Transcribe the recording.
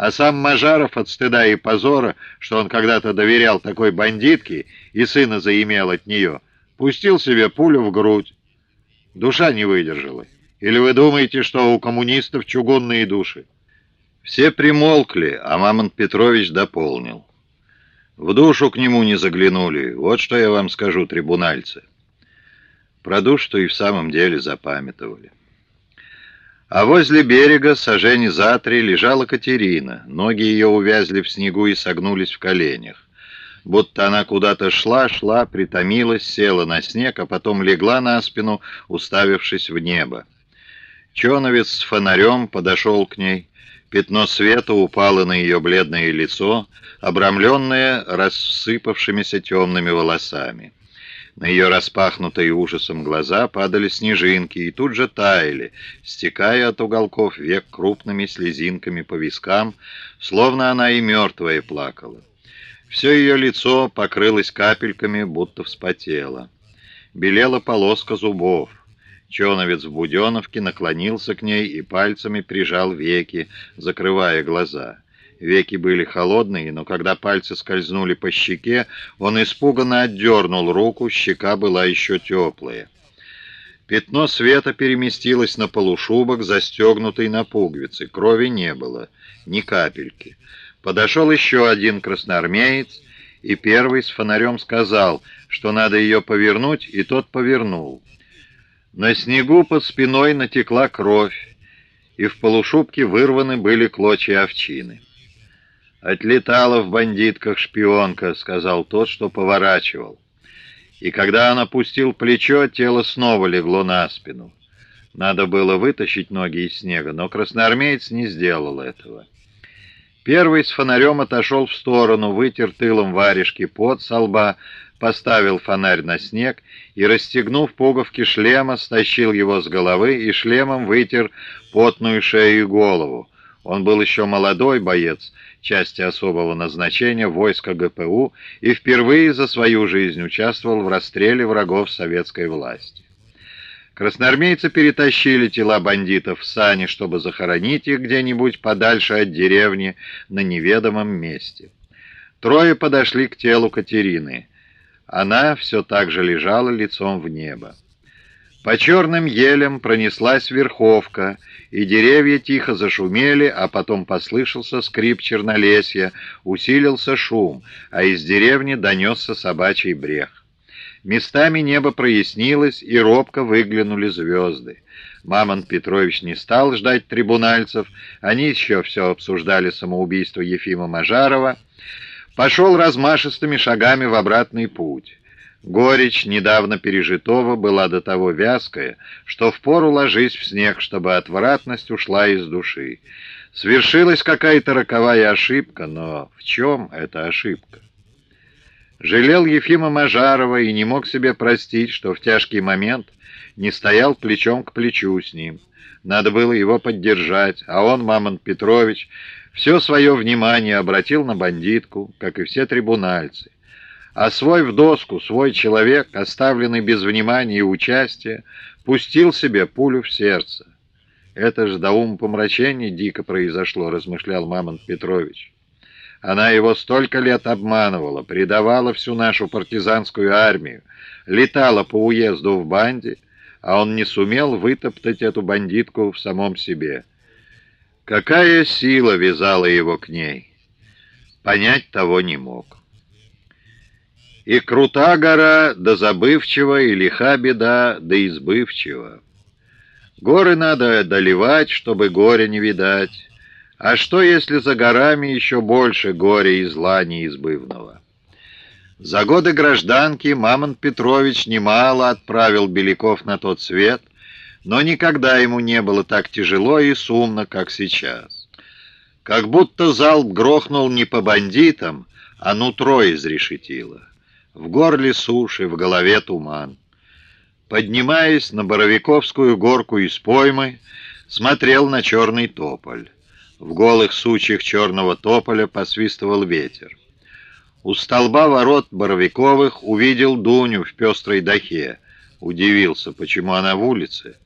А сам Мажаров от стыда и позора, что он когда-то доверял такой бандитке и сына заимел от нее, пустил себе пулю в грудь. Душа не выдержала. Или вы думаете, что у коммунистов чугунные души? Все примолкли, а Мамонт Петрович дополнил. В душу к нему не заглянули. Вот что я вам скажу, трибунальцы. Про душу и в самом деле запамятовали. А возле берега, сожжени за три, лежала Катерина. Ноги ее увязли в снегу и согнулись в коленях. Будто она куда-то шла, шла, притомилась, села на снег, а потом легла на спину, уставившись в небо. Чоновец с фонарем подошел к ней. Пятно света упало на ее бледное лицо, обрамленное рассыпавшимися темными волосами. На ее распахнутые ужасом глаза падали снежинки и тут же таяли, стекая от уголков век крупными слезинками по вискам, словно она и мертвая плакала. Все ее лицо покрылось капельками, будто вспотело. Белела полоска зубов. Чоновец в Буденовке наклонился к ней и пальцами прижал веки, закрывая глаза. Веки были холодные, но когда пальцы скользнули по щеке, он испуганно отдернул руку, щека была еще теплая. Пятно света переместилось на полушубок, застегнутый на пуговицы. Крови не было, ни капельки. Подошел еще один красноармеец, и первый с фонарем сказал, что надо ее повернуть, и тот повернул. На снегу под спиной натекла кровь, и в полушубке вырваны были клочья овчины. «Отлетала в бандитках шпионка», — сказал тот, что поворачивал. И когда он опустил плечо, тело снова легло на спину. Надо было вытащить ноги из снега, но красноармеец не сделал этого. Первый с фонарем отошел в сторону, вытер тылом варежки под со лба, поставил фонарь на снег и, расстегнув пуговки шлема, стащил его с головы и шлемом вытер потную шею и голову. Он был еще молодой боец, части особого назначения войска ГПУ и впервые за свою жизнь участвовал в расстреле врагов советской власти. Красноармейцы перетащили тела бандитов в сани, чтобы захоронить их где-нибудь подальше от деревни на неведомом месте. Трое подошли к телу Катерины. Она все так же лежала лицом в небо. По черным елям пронеслась верховка, и деревья тихо зашумели, а потом послышался скрип чернолесья, усилился шум, а из деревни донесся собачий брех. Местами небо прояснилось, и робко выглянули звезды. Мамонт Петрович не стал ждать трибунальцев, они еще все обсуждали самоубийство Ефима Мажарова, пошел размашистыми шагами в обратный путь. Горечь недавно пережитого была до того вязкая, что впору ложись в снег, чтобы отвратность ушла из души. Свершилась какая-то роковая ошибка, но в чем эта ошибка? Жалел Ефима Мажарова и не мог себе простить, что в тяжкий момент не стоял плечом к плечу с ним. Надо было его поддержать, а он, Мамонт Петрович, все свое внимание обратил на бандитку, как и все трибунальцы. А свой в доску, свой человек, оставленный без внимания и участия, пустил себе пулю в сердце. «Это ж до умопомрачения дико произошло», — размышлял Мамонт Петрович. Она его столько лет обманывала, предавала всю нашу партизанскую армию, летала по уезду в банде, а он не сумел вытоптать эту бандитку в самом себе. Какая сила вязала его к ней? Понять того не мог. И крута гора, да забывчива, и лиха беда, да избывчива. Горы надо одолевать, чтобы горя не видать. А что, если за горами еще больше горя и зла неизбывного? За годы гражданки Мамонт Петрович немало отправил Беляков на тот свет, но никогда ему не было так тяжело и сумно, как сейчас. Как будто залп грохнул не по бандитам, а нутро изрешетило. В горле суши, в голове туман. Поднимаясь на Боровиковскую горку из поймы, смотрел на черный тополь. В голых сучьях черного тополя посвистывал ветер. У столба ворот Боровиковых увидел Дуню в пестрой дахе. Удивился, почему она в улице.